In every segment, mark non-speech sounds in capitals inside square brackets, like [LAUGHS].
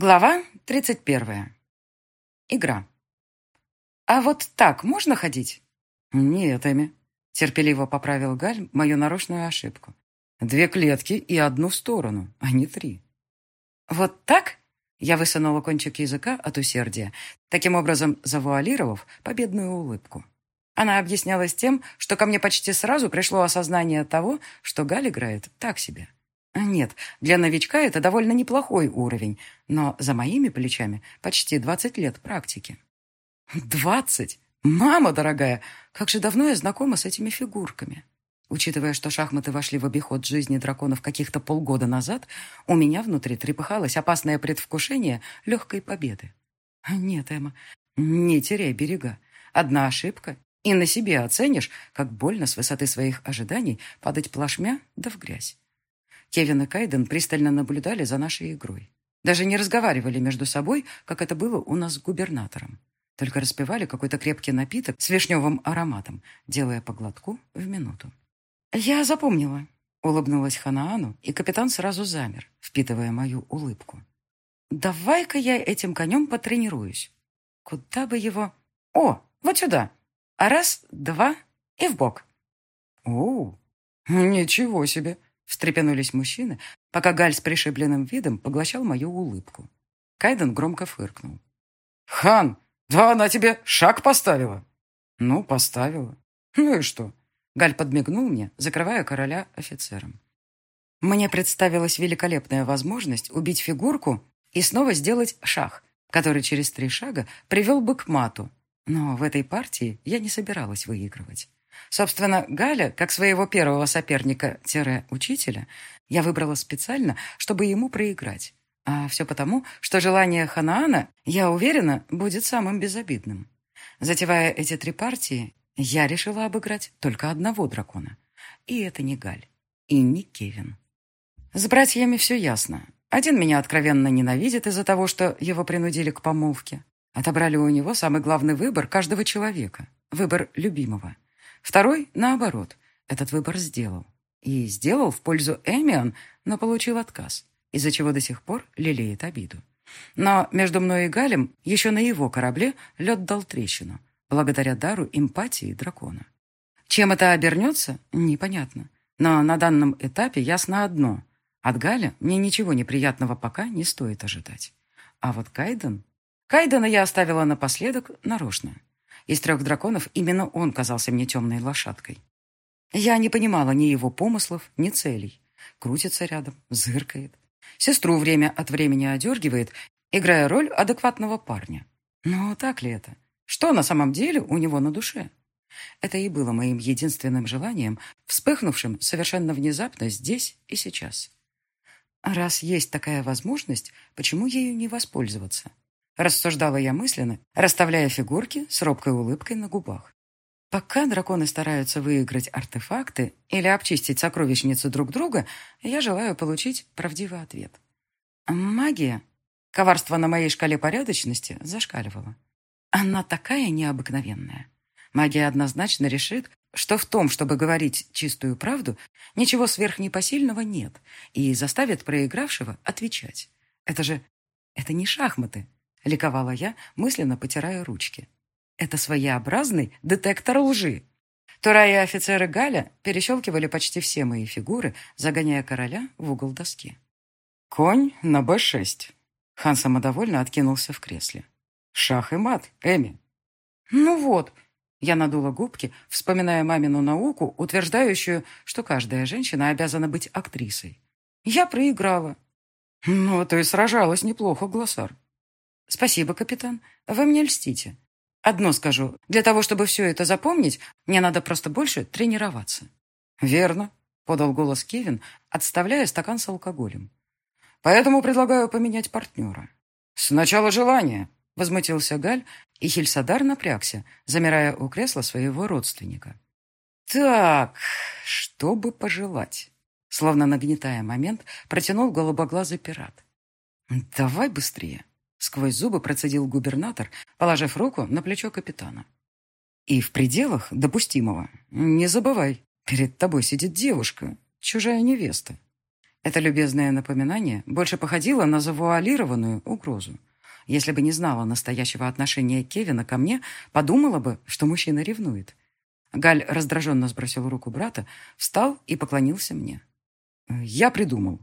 Глава 31. Игра. «А вот так можно ходить?» «Нет, Эми», — терпеливо поправил Галь мою нарочную ошибку. «Две клетки и одну в сторону, а не три». «Вот так?» — я высунула кончик языка от усердия, таким образом завуалировав победную улыбку. Она объяснялась тем, что ко мне почти сразу пришло осознание того, что Галь играет так себе. Нет, для новичка это довольно неплохой уровень, но за моими плечами почти 20 лет практики. Двадцать? Мама дорогая, как же давно я знакома с этими фигурками. Учитывая, что шахматы вошли в обиход жизни драконов каких-то полгода назад, у меня внутри трепыхалось опасное предвкушение легкой победы. Нет, Эмма, не теряй берега. Одна ошибка, и на себе оценишь, как больно с высоты своих ожиданий падать плашмя да в грязь. Кевин и Кайден пристально наблюдали за нашей игрой. Даже не разговаривали между собой, как это было у нас с губернатором. Только распивали какой-то крепкий напиток с вишневым ароматом, делая по глотку в минуту. «Я запомнила», — улыбнулась Ханаану, и капитан сразу замер, впитывая мою улыбку. «Давай-ка я этим конем потренируюсь. Куда бы его... О, вот сюда. А раз, два и в бок». «О, ничего себе!» Встрепенулись мужчины, пока Галь с пришибленным видом поглощал мою улыбку. Кайден громко фыркнул. «Хан, да она тебе шаг поставила!» «Ну, поставила. Ну и что?» Галь подмигнул мне, закрывая короля офицером. Мне представилась великолепная возможность убить фигурку и снова сделать шаг, который через три шага привел бы к мату. Но в этой партии я не собиралась выигрывать. Собственно, Галя, как своего первого соперника-учителя, я выбрала специально, чтобы ему проиграть. А все потому, что желание Ханаана, я уверена, будет самым безобидным. Затевая эти три партии, я решила обыграть только одного дракона. И это не Галь. И не Кевин. С братьями все ясно. Один меня откровенно ненавидит из-за того, что его принудили к помолвке. Отобрали у него самый главный выбор каждого человека. Выбор любимого. Второй, наоборот, этот выбор сделал. И сделал в пользу Эмиан, но получил отказ, из-за чего до сих пор лелеет обиду. Но между мной и Галем еще на его корабле лед дал трещину, благодаря дару эмпатии дракона. Чем это обернется, непонятно. Но на данном этапе ясно одно. От Галя мне ничего неприятного пока не стоит ожидать. А вот Кайден... Кайдена я оставила напоследок нарочно. Из трех драконов именно он казался мне темной лошадкой. Я не понимала ни его помыслов, ни целей. Крутится рядом, зыркает. Сестру время от времени одергивает, играя роль адекватного парня. Но так ли это? Что на самом деле у него на душе? Это и было моим единственным желанием, вспыхнувшим совершенно внезапно здесь и сейчас. Раз есть такая возможность, почему ею не воспользоваться? Рассуждала я мысленно, расставляя фигурки с робкой улыбкой на губах. Пока драконы стараются выиграть артефакты или обчистить сокровищницу друг друга, я желаю получить правдивый ответ. Магия. Коварство на моей шкале порядочности зашкаливало. Она такая необыкновенная. Магия однозначно решит, что в том, чтобы говорить чистую правду, ничего сверхнепосильного нет, и заставит проигравшего отвечать. Это же... это не шахматы. — ликовала я, мысленно потирая ручки. «Это своеобразный детектор лжи». Тура и офицеры Галя перещелкивали почти все мои фигуры, загоняя короля в угол доски. «Конь на Б6». Хан самодовольно откинулся в кресле. «Шах и мат, Эми». «Ну вот», я надула губки, вспоминая мамину науку, утверждающую, что каждая женщина обязана быть актрисой. Я проиграла. «Ну, ты сражалась неплохо, Глоссар», «Спасибо, капитан. Вы мне льстите. Одно скажу. Для того, чтобы все это запомнить, мне надо просто больше тренироваться». «Верно», — подал голос Кевин, отставляя стакан с алкоголем. «Поэтому предлагаю поменять партнера». «Сначала желание», — возмутился Галь, и Хельсадар напрягся, замирая у кресла своего родственника. «Так, что бы пожелать?» Словно нагнетая момент, протянул голубоглазый пират. «Давай быстрее». Сквозь зубы процедил губернатор, положив руку на плечо капитана. И в пределах допустимого. Не забывай, перед тобой сидит девушка, чужая невеста. Это любезное напоминание больше походило на завуалированную угрозу. Если бы не знала настоящего отношения Кевина ко мне, подумала бы, что мужчина ревнует. Галь раздраженно сбросил руку брата, встал и поклонился мне. «Я придумал.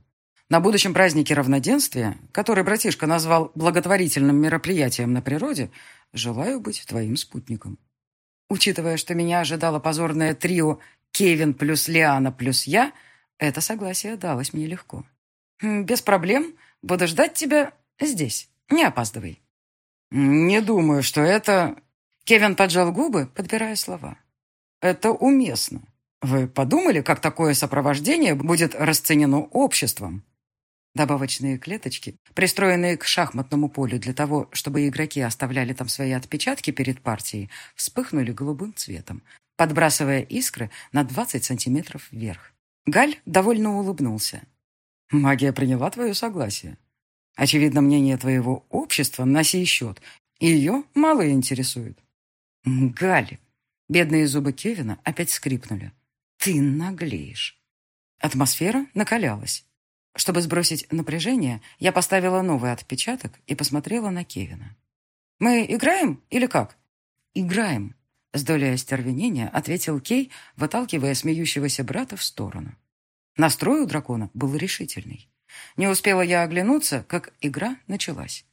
На будущем празднике равноденствия, который братишка назвал благотворительным мероприятием на природе, желаю быть твоим спутником. Учитывая, что меня ожидало позорное трио «Кевин плюс Лиана плюс я», это согласие далось мне легко. «Без проблем. Буду ждать тебя здесь. Не опаздывай». «Не думаю, что это...» Кевин поджал губы, подбирая слова. «Это уместно. Вы подумали, как такое сопровождение будет расценено обществом?» Добавочные клеточки, пристроенные к шахматному полю для того, чтобы игроки оставляли там свои отпечатки перед партией, вспыхнули голубым цветом, подбрасывая искры на 20 сантиметров вверх. Галь довольно улыбнулся. «Магия приняла твое согласие. Очевидно, мнение твоего общества на сей счет ее мало интересует». «Галь!» Бедные зубы Кевина опять скрипнули. «Ты наглеешь». Атмосфера накалялась. Чтобы сбросить напряжение, я поставила новый отпечаток и посмотрела на Кевина. «Мы играем или как?» «Играем», — с долей остервенения ответил Кей, выталкивая смеющегося брата в сторону. Настрой у дракона был решительный. Не успела я оглянуться, как игра началась.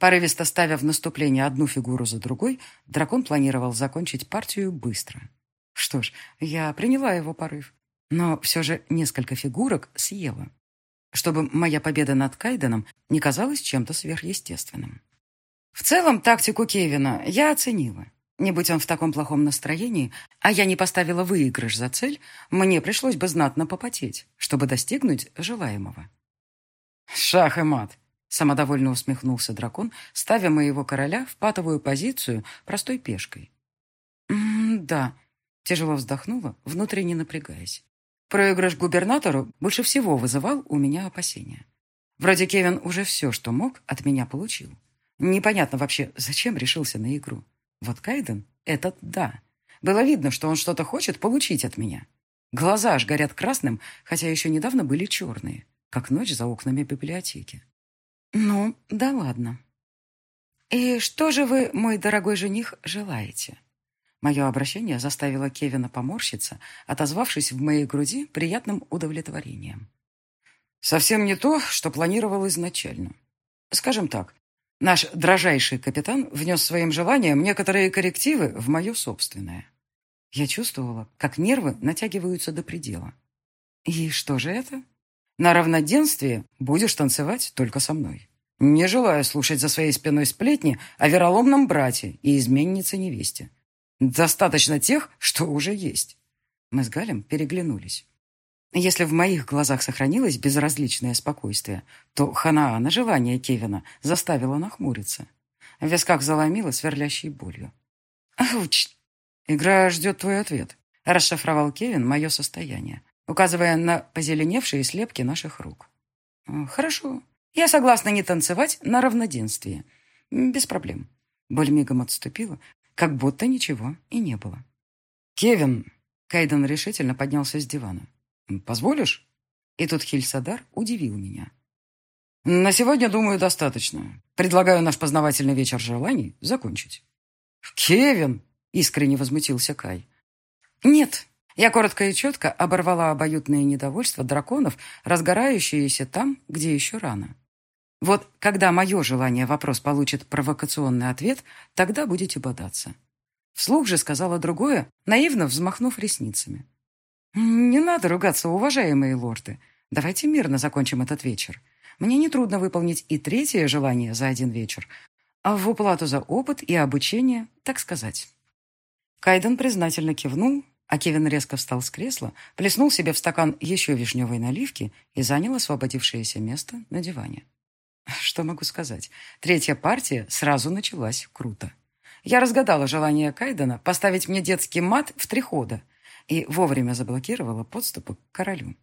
Порывисто ставя в наступление одну фигуру за другой, дракон планировал закончить партию быстро. Что ж, я приняла его порыв, но все же несколько фигурок съела чтобы моя победа над Кайденом не казалась чем-то сверхъестественным. В целом, тактику Кевина я оценила. Не будь он в таком плохом настроении, а я не поставила выигрыш за цель, мне пришлось бы знатно попотеть, чтобы достигнуть желаемого. «Шах и мат!» — самодовольно усмехнулся дракон, ставя моего короля в патовую позицию простой пешкой. «Да», — тяжело вздохнула, внутренне напрягаясь. Проигрыш губернатору больше всего вызывал у меня опасения. Вроде Кевин уже все, что мог, от меня получил. Непонятно вообще, зачем решился на игру. Вот Кайден — этот да. Было видно, что он что-то хочет получить от меня. Глаза аж горят красным, хотя еще недавно были черные, как ночь за окнами библиотеки. Ну, да ладно. И что же вы, мой дорогой жених, желаете? Мое обращение заставило Кевина поморщиться, отозвавшись в моей груди приятным удовлетворением. Совсем не то, что планировал изначально. Скажем так, наш дрожайший капитан внес своим желанием некоторые коррективы в мое собственное. Я чувствовала, как нервы натягиваются до предела. И что же это? На равноденствии будешь танцевать только со мной. Не желаю слушать за своей спиной сплетни о вероломном брате и изменнице невесте. Достаточно тех, что уже есть. Мы с Галем переглянулись. Если в моих глазах сохранилось безразличное спокойствие, то Ханаана желание Кевина заставило нахмуриться. В висках заломило сверлящей болью. «Ауч! Игра ждет твой ответ», — расшифровал Кевин мое состояние, указывая на позеленевшие слепки наших рук. «Хорошо. Я согласна не танцевать на равноденствии. Без проблем». Боль мигом отступила, как будто ничего и не было. «Кевин!» Кайден решительно поднялся с дивана. «Позволишь?» И тут Хильсадар удивил меня. «На сегодня, думаю, достаточно. Предлагаю наш познавательный вечер желаний закончить». «Кевин!» — искренне возмутился Кай. «Нет!» Я коротко и четко оборвала обоюдное недовольство драконов, разгорающиеся там, где еще рано. Вот когда мое желание вопрос получит провокационный ответ, тогда будете бодаться. Вслух же сказала другое, наивно взмахнув ресницами. «Не надо ругаться, уважаемые лорды. Давайте мирно закончим этот вечер. Мне нетрудно выполнить и третье желание за один вечер, а в уплату за опыт и обучение, так сказать». Кайден признательно кивнул, а Кевин резко встал с кресла, плеснул себе в стакан еще вишневой наливки и занял освободившееся место на диване. Что могу сказать? Третья партия сразу началась круто. Я разгадала желание Кайдена поставить мне детский мат в три хода и вовремя заблокировала подступы к королю.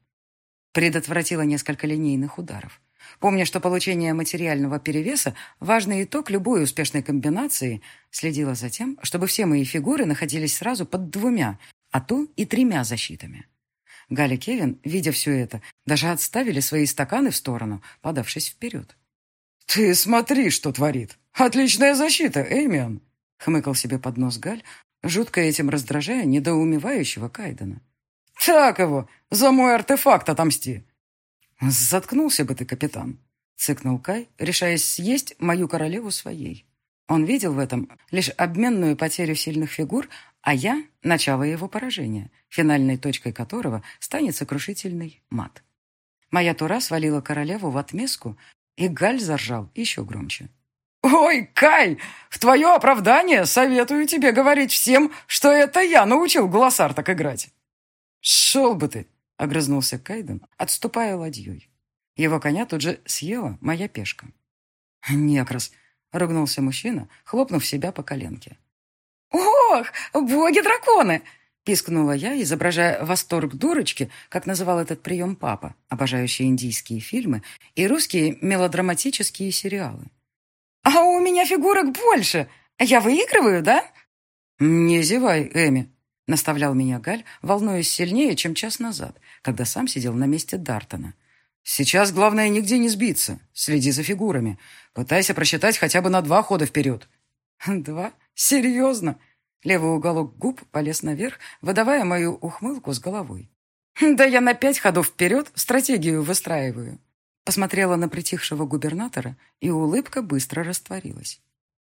Предотвратила несколько линейных ударов. Помня, что получение материального перевеса – важный итог любой успешной комбинации, следила за тем, чтобы все мои фигуры находились сразу под двумя, а то и тремя защитами. Галя Кевин, видя все это, даже отставили свои стаканы в сторону, подавшись вперед. «Ты смотри, что творит! Отличная защита, Эймиан!» хмыкал себе под нос Галь, жутко этим раздражая недоумевающего Кайдена. «Так его! За мой артефакт отомсти!» «Заткнулся бы ты, капитан!» — цыкнул Кай, решаясь съесть мою королеву своей. Он видел в этом лишь обменную потерю сильных фигур, а я — начало его поражения, финальной точкой которого станет сокрушительный мат. Моя тура свалила королеву в отместку, и Галь заржал еще громче. «Ой, Кай, в твое оправдание советую тебе говорить всем, что это я научил Глоссар так играть». «Шел бы ты!» — огрызнулся Кайден, отступая ладьей. Его коня тут же съела моя пешка. «Некрас!» — ругнулся мужчина, хлопнув себя по коленке. «Ох, боги-драконы!» — пискнула я, изображая восторг дурочки, как называл этот прием папа, обожающий индийские фильмы и русские мелодраматические сериалы. «А у меня фигурок больше! Я выигрываю, да?» «Не зевай, Эми», — наставлял меня Галь, волнуясь сильнее, чем час назад, когда сам сидел на месте Дартона. «Сейчас главное нигде не сбиться. Следи за фигурами. Пытайся просчитать хотя бы на два хода вперед». «Два? Серьезно?» Левый уголок губ полез наверх, выдавая мою ухмылку с головой. «Да я на пять ходов вперед стратегию выстраиваю». Посмотрела на притихшего губернатора, и улыбка быстро растворилась.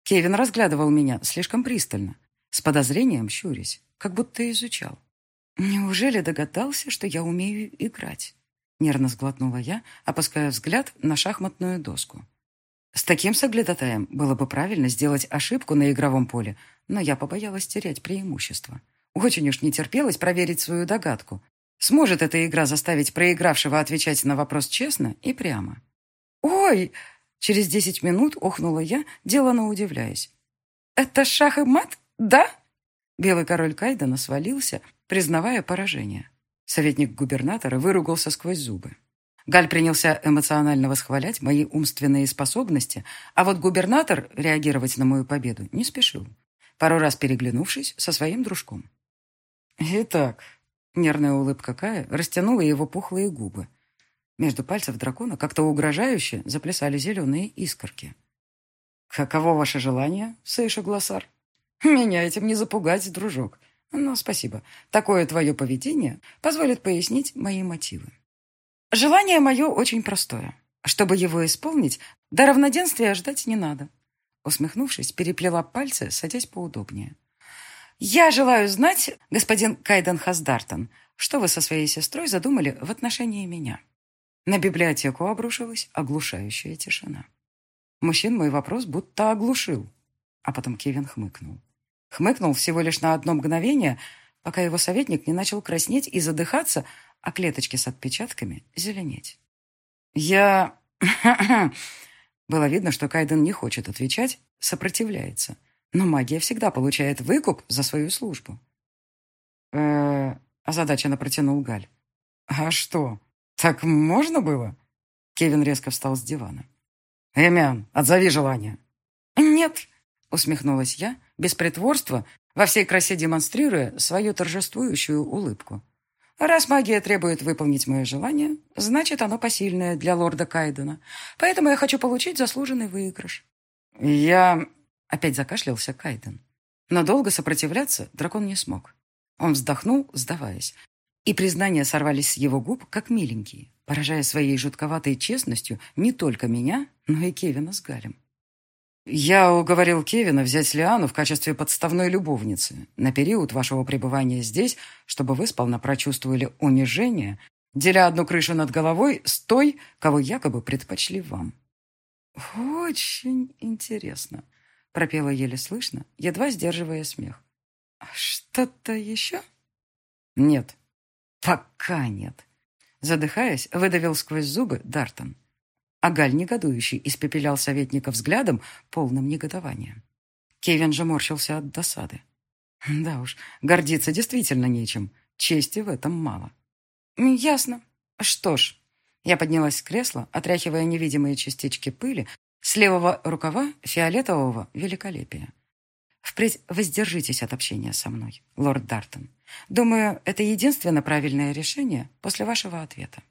Кевин разглядывал меня слишком пристально, с подозрением щурясь, как будто изучал. «Неужели догадался, что я умею играть?» Нервно сглотнула я, опуская взгляд на шахматную доску. С таким соглядатаем было бы правильно сделать ошибку на игровом поле, но я побоялась терять преимущество. Очень уж не терпелось проверить свою догадку, Сможет эта игра заставить проигравшего отвечать на вопрос честно и прямо? «Ой!» Через десять минут охнула я, делано удивляясь. «Это шах и мат, да?» Белый король Кайдена свалился, признавая поражение. Советник губернатора выругался сквозь зубы. Галь принялся эмоционально восхвалять мои умственные способности, а вот губернатор реагировать на мою победу не спешил, пару раз переглянувшись со своим дружком. «Итак, Нервная улыбка Кая растянула его пухлые губы. Между пальцев дракона как-то угрожающе заплясали зеленые искорки. «Каково ваше желание, Сейша Глоссар?» «Меня этим не запугать, дружок. Но спасибо. Такое твое поведение позволит пояснить мои мотивы». «Желание мое очень простое. Чтобы его исполнить, до равноденствия ждать не надо». Усмехнувшись, переплела пальцы, садясь поудобнее. «Я желаю знать, господин Кайден Хаздартон, что вы со своей сестрой задумали в отношении меня». На библиотеку обрушилась оглушающая тишина. Мужчин мой вопрос будто оглушил. А потом Кевин хмыкнул. Хмыкнул всего лишь на одно мгновение, пока его советник не начал краснеть и задыхаться, а клеточки с отпечатками зеленеть. «Я...» [LAUGHS] Было видно, что Кайден не хочет отвечать, сопротивляется. Но магия всегда получает выкуп за свою службу. э озадаченно протянул Галь. «А что, так можно было?» Кевин резко встал с дивана. «Эмян, отзови желание». «Нет», — усмехнулась я, без притворства, во всей красе демонстрируя свою торжествующую улыбку. «Раз магия требует выполнить мое желание, значит, оно посильное для лорда Кайдена, поэтому я хочу получить заслуженный выигрыш». «Я...» Опять закашлялся Кайден. Но долго сопротивляться дракон не смог. Он вздохнул, сдаваясь. И признания сорвались с его губ, как миленькие, поражая своей жутковатой честностью не только меня, но и Кевина с Галем. «Я уговорил Кевина взять Лиану в качестве подставной любовницы на период вашего пребывания здесь, чтобы вы сполна прочувствовали унижение, деля одну крышу над головой с той, кого якобы предпочли вам». «Очень интересно», пропела еле слышно, едва сдерживая смех. «А «Что-то еще?» «Нет, пока нет», задыхаясь, выдавил сквозь зубы Дартон. А Галь, негодующий, испепелял советника взглядом, полным негодования. Кевин же морщился от досады. Да уж, гордиться действительно нечем, чести в этом мало. «Ясно. Что ж...» Я поднялась с кресла, отряхивая невидимые частички пыли с левого рукава фиолетового великолепия. Впредь воздержитесь от общения со мной, лорд Дартон. Думаю, это единственно правильное решение после вашего ответа.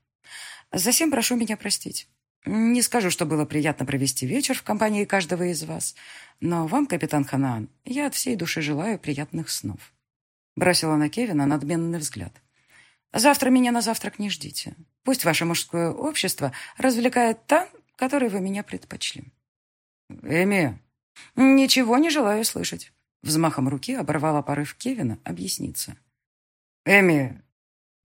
Засим прошу меня простить. Не скажу, что было приятно провести вечер в компании каждого из вас, но вам, капитан Ханаан, я от всей души желаю приятных снов. Бросила на Кевина надменный взгляд. Завтра меня на завтрак не ждите. Пусть ваше мужское общество развлекает та, которой вы меня предпочли. Эми, «Ничего не желаю слышать». Взмахом руки оборвала порыв Кевина объясниться. «Эми!»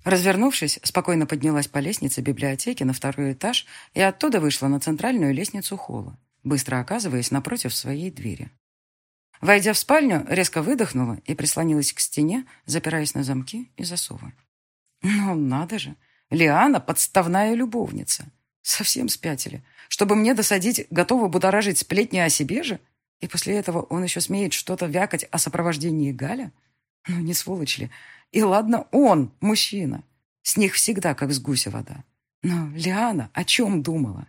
Развернувшись, спокойно поднялась по лестнице библиотеки на второй этаж и оттуда вышла на центральную лестницу холла, быстро оказываясь напротив своей двери. Войдя в спальню, резко выдохнула и прислонилась к стене, запираясь на замки и засовы. Ну, надо же! Лиана — подставная любовница. Совсем спятили. Чтобы мне досадить, готова будоражить сплетни о себе же? И после этого он еще смеет что-то вякать о сопровождении Галя? Ну, не сволочь ли? И ладно, он, мужчина. С них всегда как с гуся вода. Но Лиана о чем думала?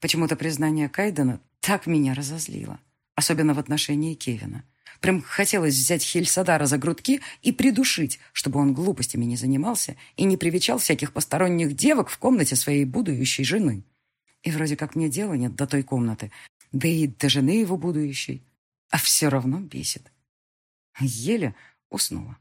Почему-то признание Кайдена так меня разозлило. Особенно в отношении Кевина. Прям хотелось взять Хельсадара за грудки и придушить, чтобы он глупостями не занимался и не привечал всяких посторонних девок в комнате своей будущей жены. И вроде как мне дела нет до той комнаты, да и до жены его будущей. А все равно бесит. Еле уснула.